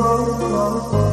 Oh,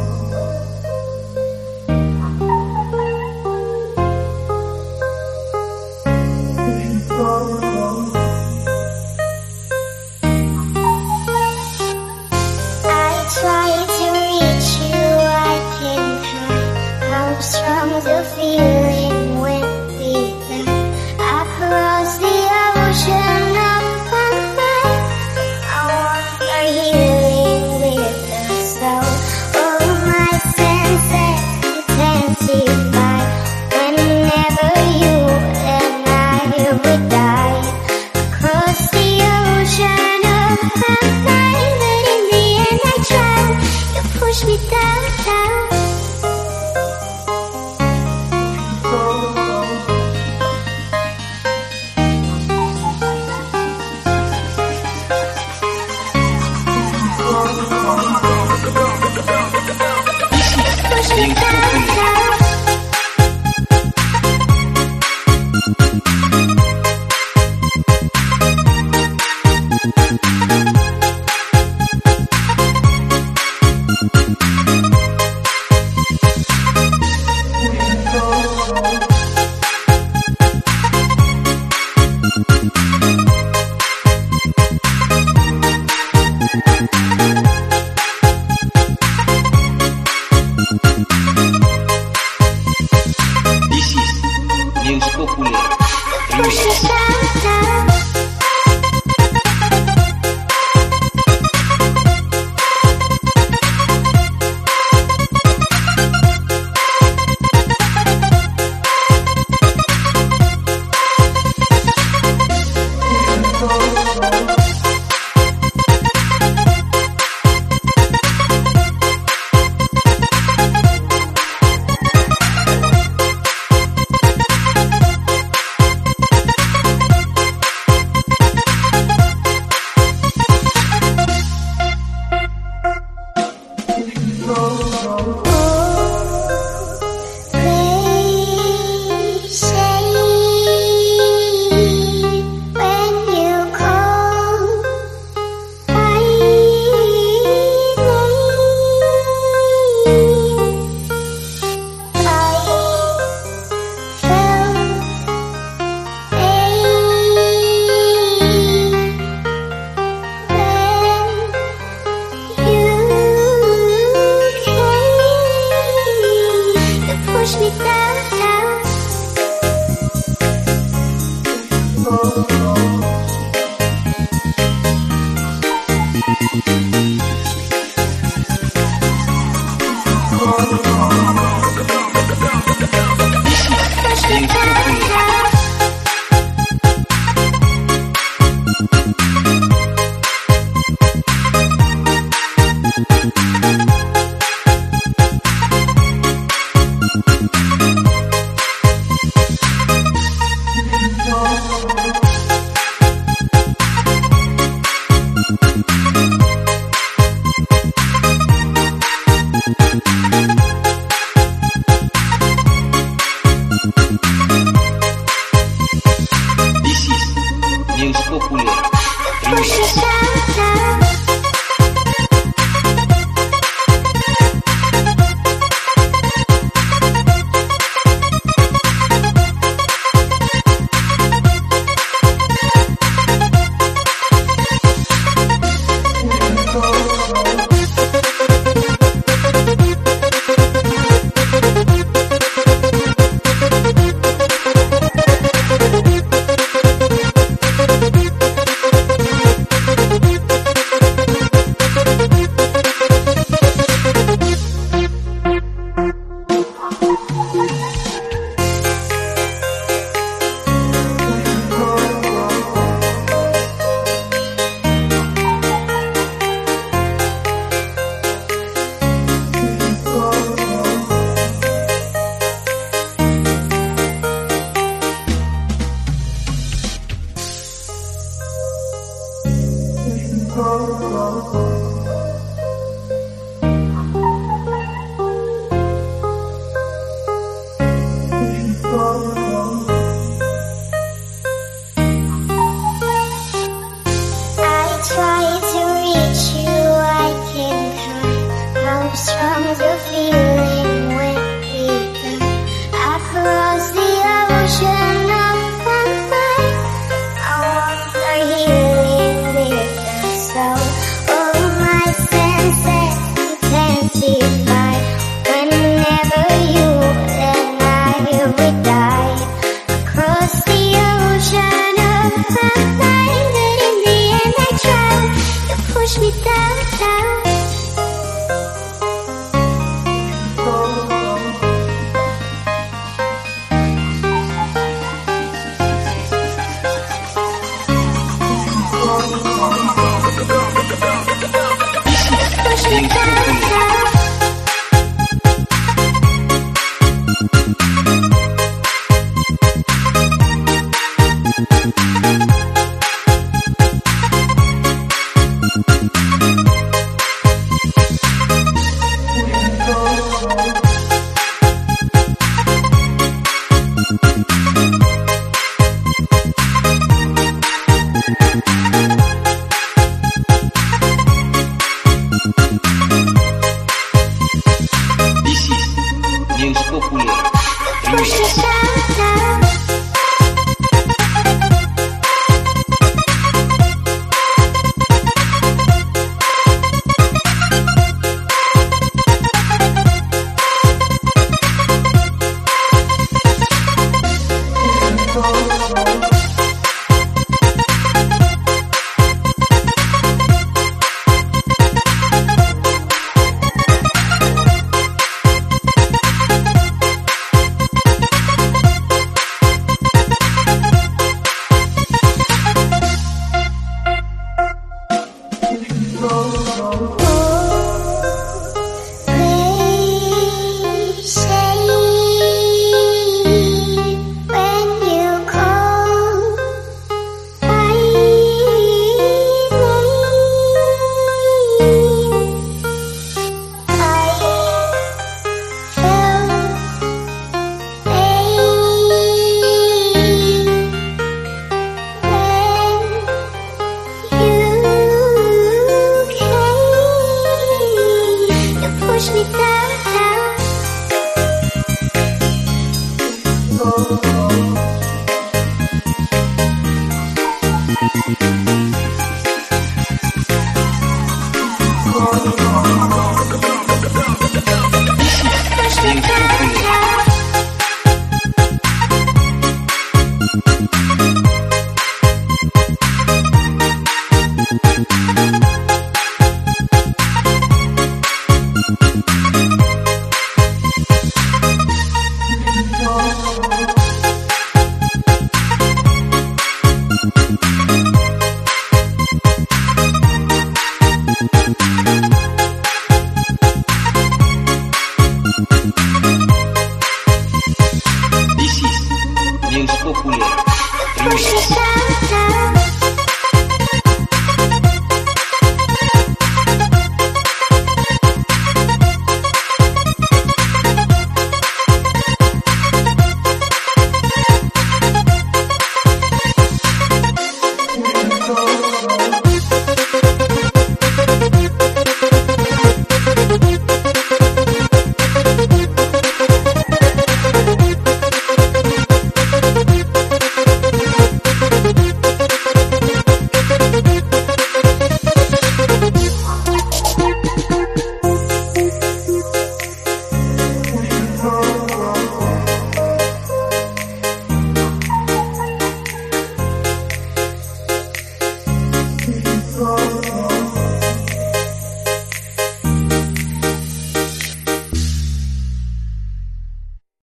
No. Thank you. Oh, oh, oh.